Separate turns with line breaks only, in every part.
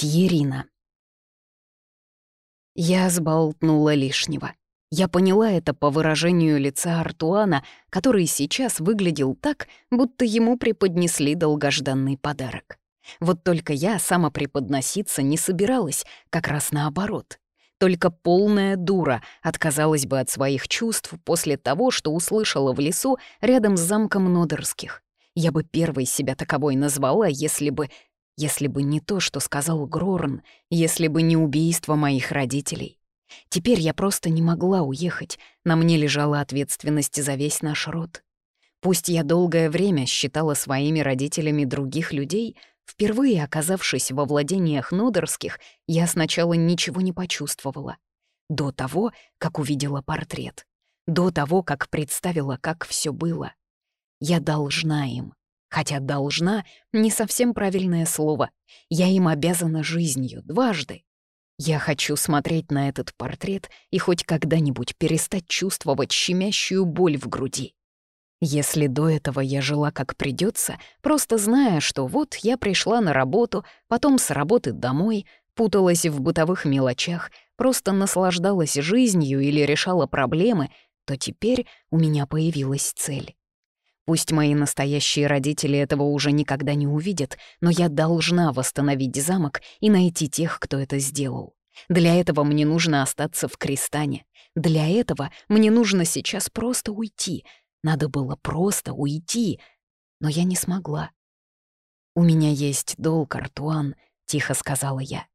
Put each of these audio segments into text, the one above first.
Тьерина. Я сболтнула лишнего. Я поняла это по выражению лица Артуана, который сейчас выглядел так, будто ему преподнесли долгожданный подарок. Вот только я самопреподноситься не собиралась, как раз наоборот. Только полная дура отказалась бы от своих чувств после того, что услышала в лесу рядом с замком Нодерских. Я бы первой себя таковой назвала, если бы... Если бы не то, что сказал Грорн, если бы не убийство моих родителей. Теперь я просто не могла уехать, на мне лежала ответственность за весь наш род. Пусть я долгое время считала своими родителями других людей, впервые оказавшись во владениях Нодерских, я сначала ничего не почувствовала. До того, как увидела портрет. До того, как представила, как все было. Я должна им. Хотя «должна» — не совсем правильное слово. Я им обязана жизнью дважды. Я хочу смотреть на этот портрет и хоть когда-нибудь перестать чувствовать щемящую боль в груди. Если до этого я жила как придется, просто зная, что вот я пришла на работу, потом с работы домой, путалась в бытовых мелочах, просто наслаждалась жизнью или решала проблемы, то теперь у меня появилась цель. Пусть мои настоящие родители этого уже никогда не увидят, но я должна восстановить замок и найти тех, кто это сделал. Для этого мне нужно остаться в Кристане. Для этого мне нужно сейчас просто уйти. Надо было просто уйти, но я не смогла. «У меня есть долг, Артуан», — тихо сказала я.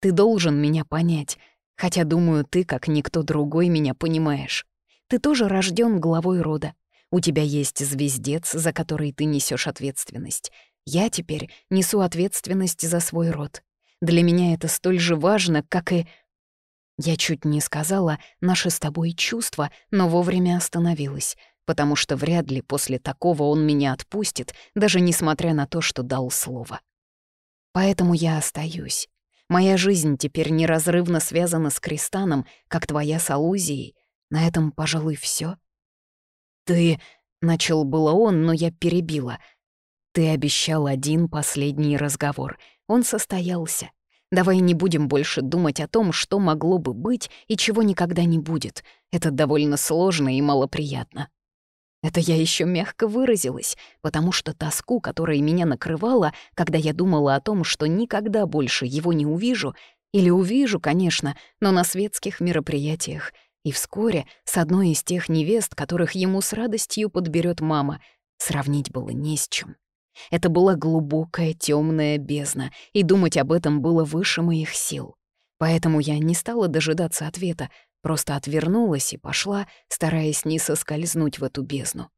«Ты должен меня понять, хотя, думаю, ты, как никто другой, меня понимаешь. Ты тоже рожден главой рода. У тебя есть звездец, за который ты несешь ответственность. Я теперь несу ответственность за свой род. Для меня это столь же важно, как и... Я чуть не сказала «наши с тобой чувства», но вовремя остановилась, потому что вряд ли после такого он меня отпустит, даже несмотря на то, что дал слово. Поэтому я остаюсь. Моя жизнь теперь неразрывно связана с Кристаном, как твоя с Алузией. На этом, пожалуй, все. «Ты...» — начал было он, но я перебила. «Ты обещал один последний разговор. Он состоялся. Давай не будем больше думать о том, что могло бы быть и чего никогда не будет. Это довольно сложно и малоприятно». Это я еще мягко выразилась, потому что тоску, которая меня накрывала, когда я думала о том, что никогда больше его не увижу, или увижу, конечно, но на светских мероприятиях — и вскоре с одной из тех невест, которых ему с радостью подберет мама, сравнить было не с чем. Это была глубокая темная бездна, и думать об этом было выше моих сил. Поэтому я не стала дожидаться ответа, просто отвернулась и пошла, стараясь не соскользнуть в эту бездну.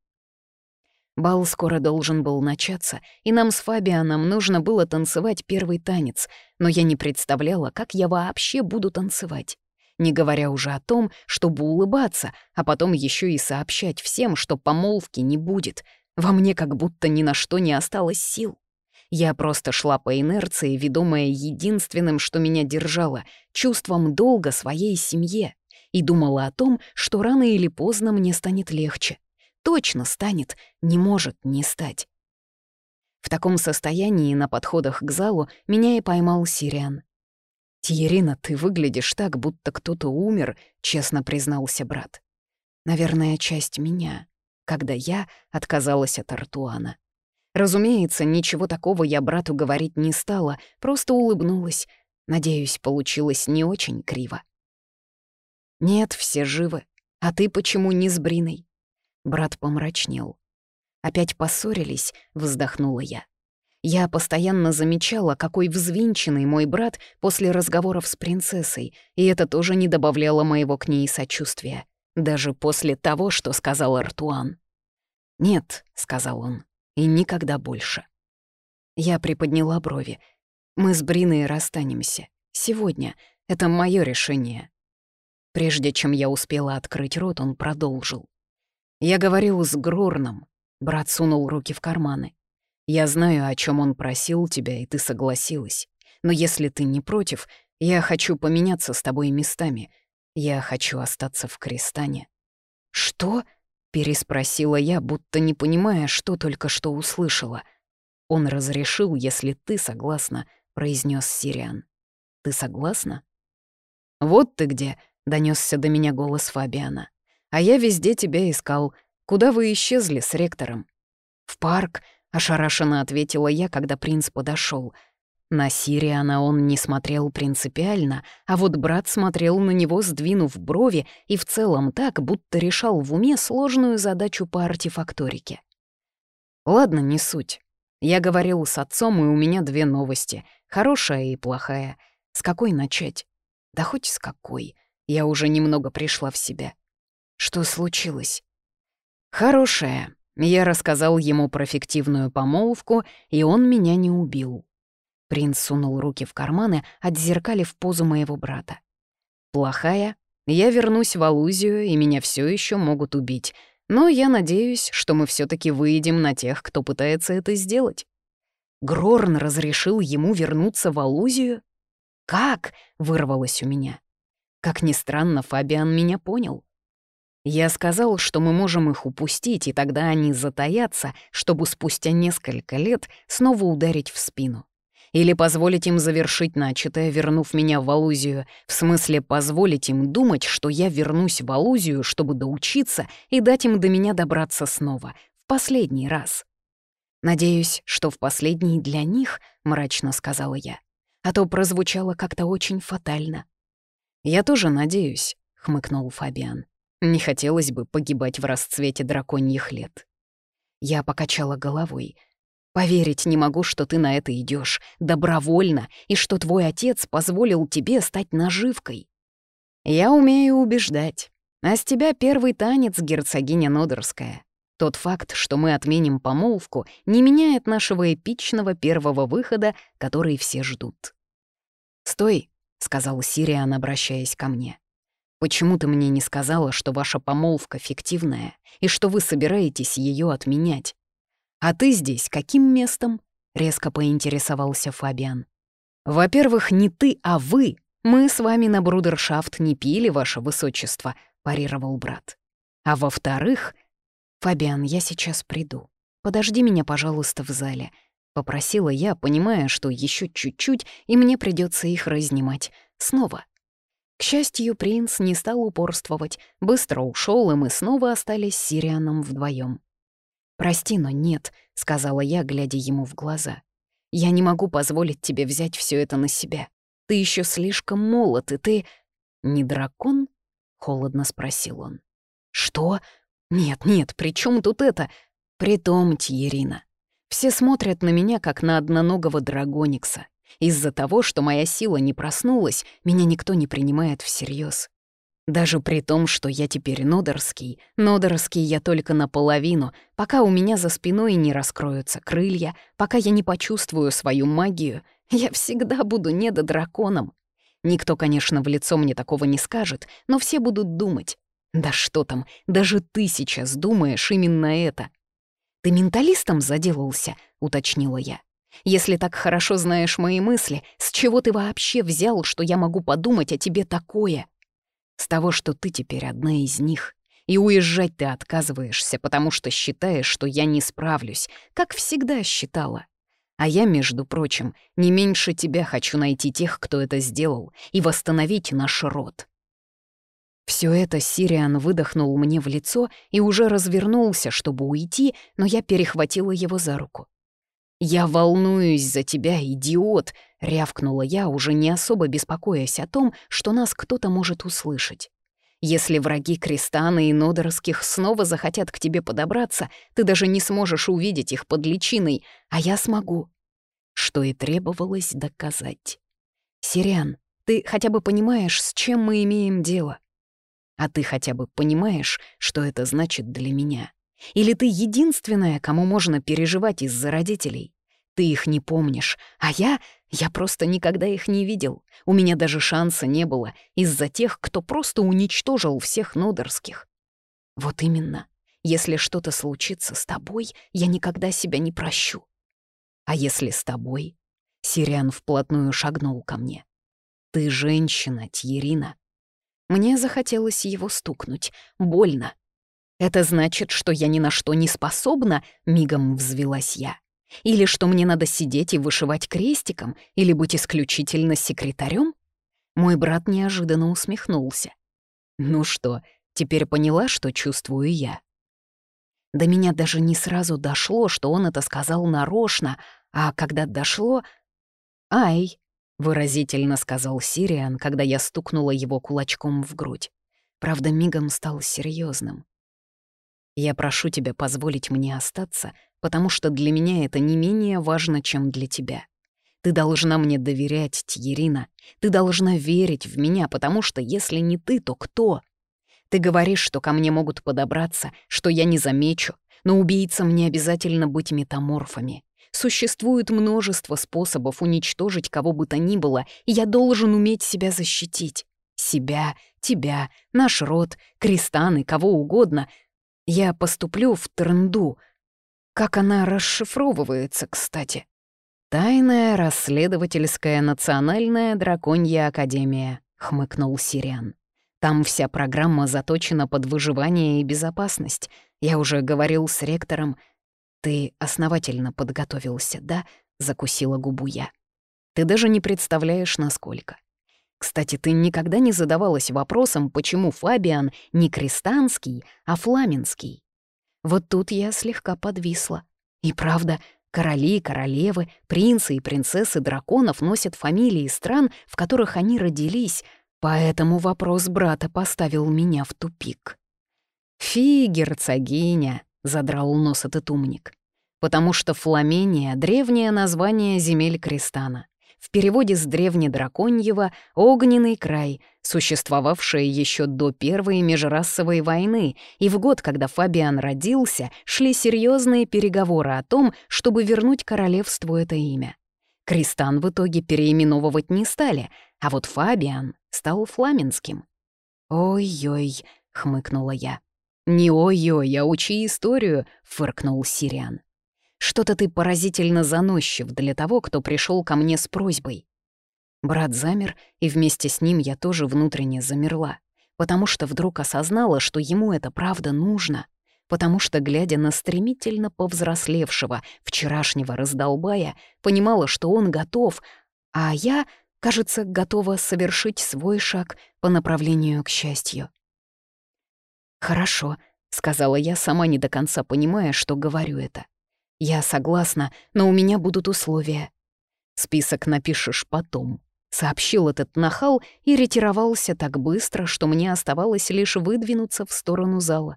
Бал скоро должен был начаться, и нам с Фабианом нужно было танцевать первый танец, но я не представляла, как я вообще буду танцевать не говоря уже о том, чтобы улыбаться, а потом еще и сообщать всем, что помолвки не будет. Во мне как будто ни на что не осталось сил. Я просто шла по инерции, ведомая единственным, что меня держало, чувством долга своей семье, и думала о том, что рано или поздно мне станет легче. Точно станет, не может не стать. В таком состоянии на подходах к залу меня и поймал Сириан. «Тьерина, ты выглядишь так, будто кто-то умер», — честно признался брат. «Наверное, часть меня, когда я отказалась от Артуана. Разумеется, ничего такого я брату говорить не стала, просто улыбнулась. Надеюсь, получилось не очень криво». «Нет, все живы. А ты почему не с Бриной?» Брат помрачнел. «Опять поссорились», — вздохнула я. Я постоянно замечала, какой взвинченный мой брат после разговоров с принцессой, и это тоже не добавляло моего к ней сочувствия, даже после того, что сказал Артуан. «Нет», — сказал он, — «и никогда больше». Я приподняла брови. «Мы с Бриной расстанемся. Сегодня. Это мое решение». Прежде чем я успела открыть рот, он продолжил. «Я говорил с Грорном». Брат сунул руки в карманы. Я знаю, о чем он просил тебя, и ты согласилась. Но если ты не против, я хочу поменяться с тобой местами. Я хочу остаться в Крестане». «Что?» — переспросила я, будто не понимая, что только что услышала. «Он разрешил, если ты согласна», — произнес Сириан. Ты согласна?» «Вот ты где!» — донесся до меня голос Фабиана. «А я везде тебя искал. Куда вы исчезли с ректором?» «В парк», — ошарашенно ответила я, когда принц подошел. На Сириана он не смотрел принципиально, а вот брат смотрел на него, сдвинув брови, и в целом так, будто решал в уме сложную задачу по артефакторике. «Ладно, не суть. Я говорил с отцом, и у меня две новости — хорошая и плохая. С какой начать? Да хоть с какой. Я уже немного пришла в себя. Что случилось? Хорошая. Я рассказал ему про фиктивную помолвку, и он меня не убил. Принц сунул руки в карманы, отзеркалив позу моего брата. Плохая. Я вернусь в Алузию, и меня все еще могут убить — но я надеюсь, что мы все таки выйдем на тех, кто пытается это сделать. Грорн разрешил ему вернуться в Алузию? «Как?» — вырвалось у меня. Как ни странно, Фабиан меня понял. Я сказал, что мы можем их упустить, и тогда они затаятся, чтобы спустя несколько лет снова ударить в спину. Или позволить им завершить начатое, вернув меня в Алузию. В смысле, позволить им думать, что я вернусь в Алузию, чтобы доучиться и дать им до меня добраться снова. В последний раз. «Надеюсь, что в последний для них», — мрачно сказала я. А то прозвучало как-то очень фатально. «Я тоже надеюсь», — хмыкнул Фабиан. «Не хотелось бы погибать в расцвете драконьих лет». Я покачала головой. Поверить не могу, что ты на это идешь добровольно и что твой отец позволил тебе стать наживкой. Я умею убеждать. А с тебя первый танец, герцогиня Нодерская. Тот факт, что мы отменим помолвку, не меняет нашего эпичного первого выхода, который все ждут. «Стой», — сказал Сириан, обращаясь ко мне. «Почему ты мне не сказала, что ваша помолвка фиктивная и что вы собираетесь ее отменять? «А ты здесь каким местом?» — резко поинтересовался Фабиан. «Во-первых, не ты, а вы. Мы с вами на брудершафт не пили, ваше высочество», — парировал брат. «А во-вторых...» «Фабиан, я сейчас приду. Подожди меня, пожалуйста, в зале», — попросила я, понимая, что еще чуть-чуть, и мне придется их разнимать. Снова. К счастью, принц не стал упорствовать, быстро ушел, и мы снова остались с Сирианом вдвоем. «Прости, но нет», — сказала я, глядя ему в глаза. «Я не могу позволить тебе взять все это на себя. Ты еще слишком молод, и ты...» «Не дракон?» — холодно спросил он. «Что? Нет, нет, при чем тут это? Притом, Тьерина. Все смотрят на меня, как на одноногого драгоникса. Из-за того, что моя сила не проснулась, меня никто не принимает всерьез. Даже при том, что я теперь нодорский, нодорский я только наполовину, пока у меня за спиной не раскроются крылья, пока я не почувствую свою магию, я всегда буду недодраконом. Никто, конечно, в лицо мне такого не скажет, но все будут думать. Да что там, даже ты сейчас думаешь именно это. «Ты менталистом заделался?» — уточнила я. «Если так хорошо знаешь мои мысли, с чего ты вообще взял, что я могу подумать о тебе такое?» С того, что ты теперь одна из них. И уезжать ты отказываешься, потому что считаешь, что я не справлюсь, как всегда считала. А я, между прочим, не меньше тебя хочу найти тех, кто это сделал, и восстановить наш род. Все это Сириан выдохнул мне в лицо и уже развернулся, чтобы уйти, но я перехватила его за руку. «Я волнуюсь за тебя, идиот!» — рявкнула я, уже не особо беспокоясь о том, что нас кто-то может услышать. «Если враги Кристана и Нодорских снова захотят к тебе подобраться, ты даже не сможешь увидеть их под личиной, а я смогу». Что и требовалось доказать. «Сириан, ты хотя бы понимаешь, с чем мы имеем дело? А ты хотя бы понимаешь, что это значит для меня?» Или ты единственная, кому можно переживать из-за родителей? Ты их не помнишь, а я... Я просто никогда их не видел. У меня даже шанса не было из-за тех, кто просто уничтожил всех нодерских. Вот именно. Если что-то случится с тобой, я никогда себя не прощу. А если с тобой? Сириан вплотную шагнул ко мне. Ты женщина, Тьерина. Мне захотелось его стукнуть. Больно. «Это значит, что я ни на что не способна?» — мигом взвелась я. Или что мне надо сидеть и вышивать крестиком, или быть исключительно секретарем? Мой брат неожиданно усмехнулся. Ну что, теперь поняла, что чувствую я? До меня даже не сразу дошло, что он это сказал нарочно, а когда дошло... «Ай!» — выразительно сказал Сириан, когда я стукнула его кулачком в грудь. Правда, мигом стал серьезным. «Я прошу тебя позволить мне остаться, потому что для меня это не менее важно, чем для тебя. Ты должна мне доверять, Тьерина. Ты должна верить в меня, потому что если не ты, то кто? Ты говоришь, что ко мне могут подобраться, что я не замечу, но убийцам не обязательно быть метаморфами. Существует множество способов уничтожить кого бы то ни было, и я должен уметь себя защитить. Себя, тебя, наш род, крестаны, кого угодно. Я поступлю в Трнду. Как она расшифровывается, кстати? «Тайная расследовательская национальная драконья академия», — хмыкнул Сириан. «Там вся программа заточена под выживание и безопасность. Я уже говорил с ректором. Ты основательно подготовился, да?» — закусила губу я. «Ты даже не представляешь, насколько. Кстати, ты никогда не задавалась вопросом, почему Фабиан не крестанский, а фламенский?» Вот тут я слегка подвисла. И правда, Короли, королевы, принцы и принцессы драконов носят фамилии стран, в которых они родились, поэтому вопрос брата поставил меня в тупик. «Фи, герцогиня», — задрал нос этот умник, «потому что Фламения — древнее название земель Кристана в переводе с древнедраконьего «огненный край», существовавшее еще до Первой межрасовой войны, и в год, когда Фабиан родился, шли серьезные переговоры о том, чтобы вернуть королевству это имя. Кристан в итоге переименовывать не стали, а вот Фабиан стал фламенским. «Ой-ой», — хмыкнула я. «Не ой-ой, а учи историю», — фыркнул Сириан. Что-то ты поразительно заносчив для того, кто пришел ко мне с просьбой». Брат замер, и вместе с ним я тоже внутренне замерла, потому что вдруг осознала, что ему это правда нужно, потому что, глядя на стремительно повзрослевшего вчерашнего раздолбая, понимала, что он готов, а я, кажется, готова совершить свой шаг по направлению к счастью. «Хорошо», — сказала я, сама не до конца понимая, что говорю это. «Я согласна, но у меня будут условия». «Список напишешь потом», — сообщил этот нахал и ретировался так быстро, что мне оставалось лишь выдвинуться в сторону зала.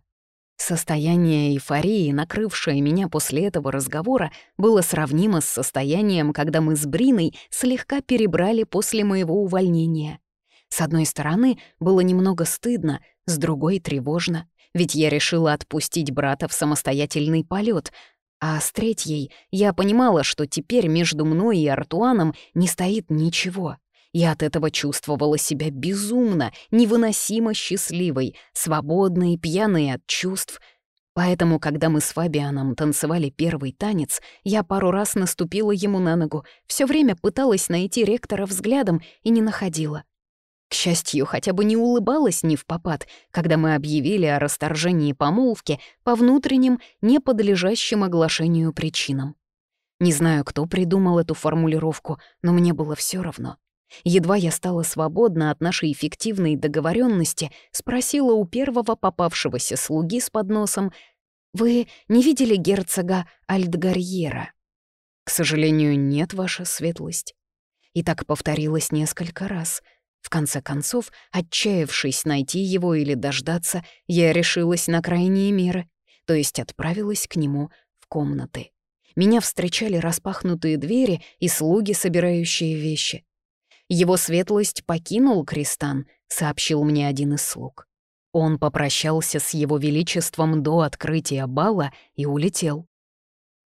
Состояние эйфории, накрывшее меня после этого разговора, было сравнимо с состоянием, когда мы с Бриной слегка перебрали после моего увольнения. С одной стороны, было немного стыдно, с другой — тревожно, ведь я решила отпустить брата в самостоятельный полет, а с третьей я понимала, что теперь между мной и Артуаном не стоит ничего. Я от этого чувствовала себя безумно, невыносимо счастливой, свободной, пьяной от чувств. Поэтому, когда мы с Фабианом танцевали первый танец, я пару раз наступила ему на ногу, все время пыталась найти ректора взглядом и не находила. К счастью, хотя бы не улыбалась ни в попад, когда мы объявили о расторжении помолвки по внутренним, не подлежащим оглашению причинам. Не знаю, кто придумал эту формулировку, но мне было все равно. Едва я стала свободна от нашей эффективной договоренности, спросила у первого попавшегося слуги с подносом, «Вы не видели герцога Альдгарьера?» «К сожалению, нет, ваша светлость». И так повторилось несколько раз — в конце концов, отчаявшись найти его или дождаться, я решилась на крайние меры, то есть отправилась к нему в комнаты. Меня встречали распахнутые двери и слуги, собирающие вещи. «Его светлость покинул Кристан», — сообщил мне один из слуг. Он попрощался с его величеством до открытия бала и улетел.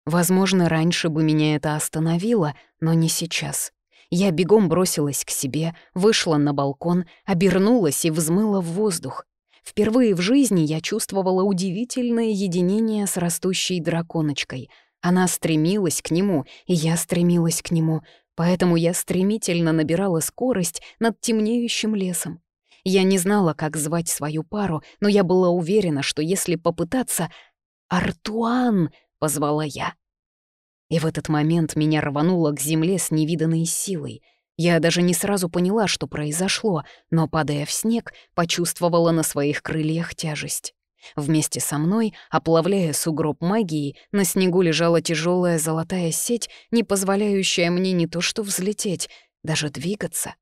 Возможно, раньше бы меня это остановило, но не сейчас. Я бегом бросилась к себе, вышла на балкон, обернулась и взмыла в воздух. Впервые в жизни я чувствовала удивительное единение с растущей драконочкой. Она стремилась к нему, и я стремилась к нему, поэтому я стремительно набирала скорость над темнеющим лесом. Я не знала, как звать свою пару, но я была уверена, что если попытаться... «Артуан!» — позвала я. И в этот момент меня рвануло к земле с невиданной силой. Я даже не сразу поняла, что произошло, но, падая в снег, почувствовала на своих крыльях тяжесть. Вместе со мной, оплавляя сугроб магии, на снегу лежала тяжелая золотая сеть, не позволяющая мне не то что взлететь, даже двигаться.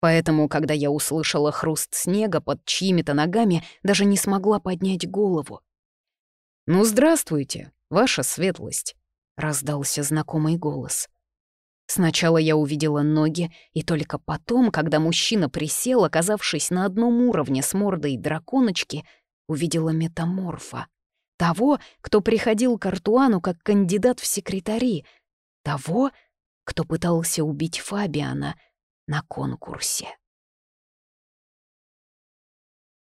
Поэтому, когда я услышала хруст снега под чьими-то ногами, даже не смогла поднять голову. «Ну, здравствуйте, ваша светлость», — раздался знакомый голос. Сначала я увидела ноги, и только потом, когда мужчина присел, оказавшись на одном уровне с мордой драконочки, увидела метаморфа. Того, кто приходил к Артуану как кандидат в секретари. Того, кто пытался убить Фабиана — на конкурсе.